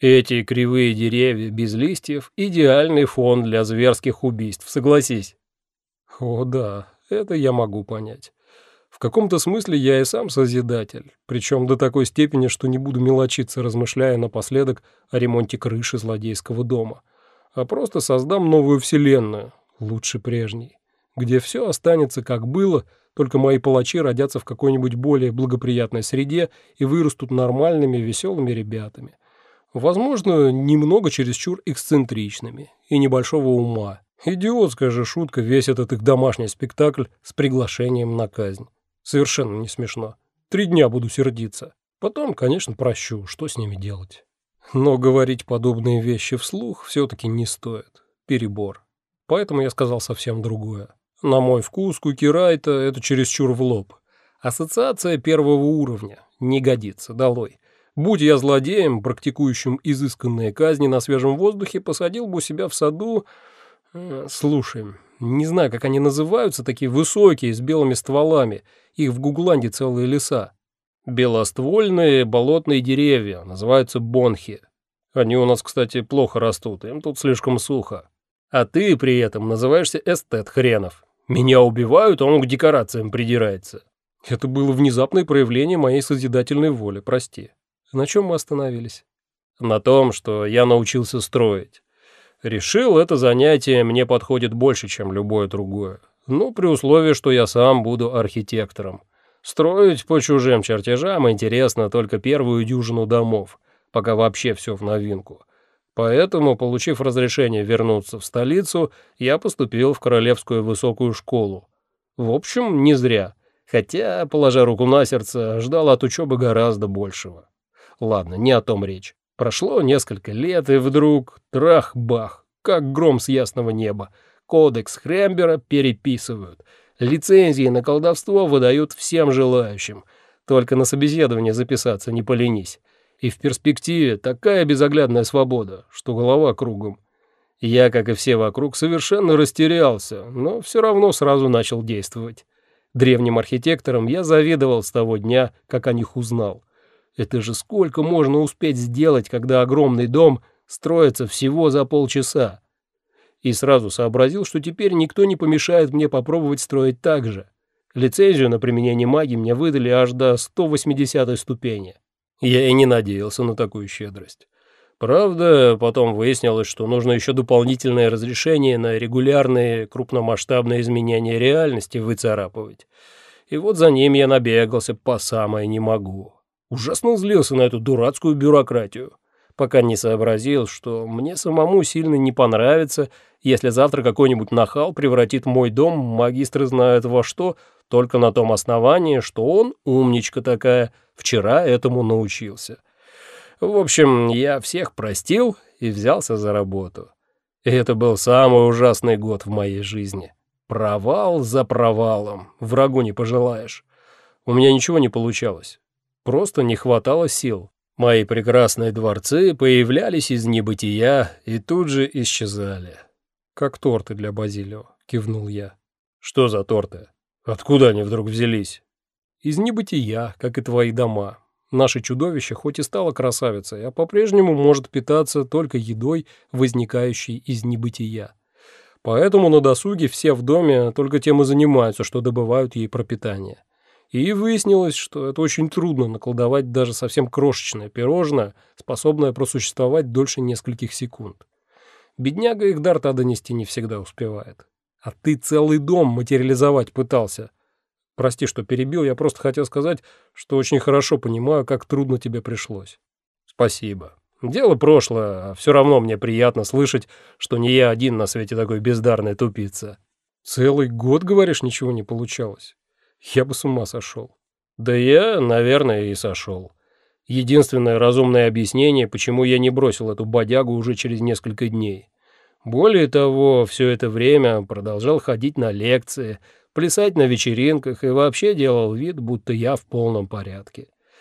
Эти кривые деревья без листьев – идеальный фон для зверских убийств, согласись. О да, это я могу понять. В каком-то смысле я и сам созидатель, причем до такой степени, что не буду мелочиться, размышляя напоследок о ремонте крыши злодейского дома, а просто создам новую вселенную, лучше прежней, где все останется как было, только мои палачи родятся в какой-нибудь более благоприятной среде и вырастут нормальными, веселыми ребятами – Возможно, немного чересчур эксцентричными и небольшого ума. Идиотская же шутка весь этот их домашний спектакль с приглашением на казнь. Совершенно не смешно. Три дня буду сердиться. Потом, конечно, прощу, что с ними делать. Но говорить подобные вещи вслух все-таки не стоит. Перебор. Поэтому я сказал совсем другое. На мой вкус, Кукирайта — это чересчур в лоб. Ассоциация первого уровня. Не годится, долой. Будь я злодеем, практикующим изысканные казни на свежем воздухе, посадил бы у себя в саду... Э, слушай, не знаю, как они называются, такие высокие, с белыми стволами. Их в Гугланде целые леса. Белоствольные болотные деревья, называются бонхи. Они у нас, кстати, плохо растут, им тут слишком сухо. А ты при этом называешься эстет хренов. Меня убивают, а он к декорациям придирается. Это было внезапное проявление моей созидательной воли, прости. На чем мы остановились? На том, что я научился строить. Решил, это занятие мне подходит больше, чем любое другое. Ну, при условии, что я сам буду архитектором. Строить по чужим чертежам интересно только первую дюжину домов, пока вообще все в новинку. Поэтому, получив разрешение вернуться в столицу, я поступил в Королевскую высокую школу. В общем, не зря, хотя, положа руку на сердце, ждал от учебы гораздо большего. Ладно, не о том речь. Прошло несколько лет, и вдруг трах-бах, как гром с ясного неба. Кодекс Хрембера переписывают. Лицензии на колдовство выдают всем желающим. Только на собеседование записаться не поленись. И в перспективе такая безоглядная свобода, что голова кругом. Я, как и все вокруг, совершенно растерялся, но все равно сразу начал действовать. Древним архитекторам я завидовал с того дня, как о них узнал. Это же сколько можно успеть сделать, когда огромный дом строится всего за полчаса? И сразу сообразил, что теперь никто не помешает мне попробовать строить так же. Лицензию на применение магии мне выдали аж до 180 ступени. Я и не надеялся на такую щедрость. Правда, потом выяснилось, что нужно еще дополнительное разрешение на регулярные крупномасштабные изменения реальности выцарапывать. И вот за ним я набегался по самое не могу. Ужасно злился на эту дурацкую бюрократию, пока не сообразил, что мне самому сильно не понравится, если завтра какой-нибудь нахал превратит мой дом, магистры знают во что, только на том основании, что он, умничка такая, вчера этому научился. В общем, я всех простил и взялся за работу. И это был самый ужасный год в моей жизни. Провал за провалом, врагу не пожелаешь. У меня ничего не получалось. Просто не хватало сил. Мои прекрасные дворцы появлялись из небытия и тут же исчезали. «Как торты для Базилио», — кивнул я. «Что за торты? Откуда они вдруг взялись?» «Из небытия, как и твои дома. Наше чудовище хоть и стало красавицей, а по-прежнему может питаться только едой, возникающей из небытия. Поэтому на досуге все в доме только тем и занимаются, что добывают ей пропитание. И выяснилось, что это очень трудно наколдовать даже совсем крошечное пирожное, способное просуществовать дольше нескольких секунд. Бедняга их до донести не всегда успевает. А ты целый дом материализовать пытался. Прости, что перебил, я просто хотел сказать, что очень хорошо понимаю, как трудно тебе пришлось. Спасибо. Дело прошлое, а все равно мне приятно слышать, что не я один на свете такой бездарный тупица. Целый год, говоришь, ничего не получалось. Я бы с ума сошел. Да я, наверное, и сошел. Единственное разумное объяснение, почему я не бросил эту бодягу уже через несколько дней. Более того, все это время продолжал ходить на лекции, плясать на вечеринках и вообще делал вид, будто я в полном порядке.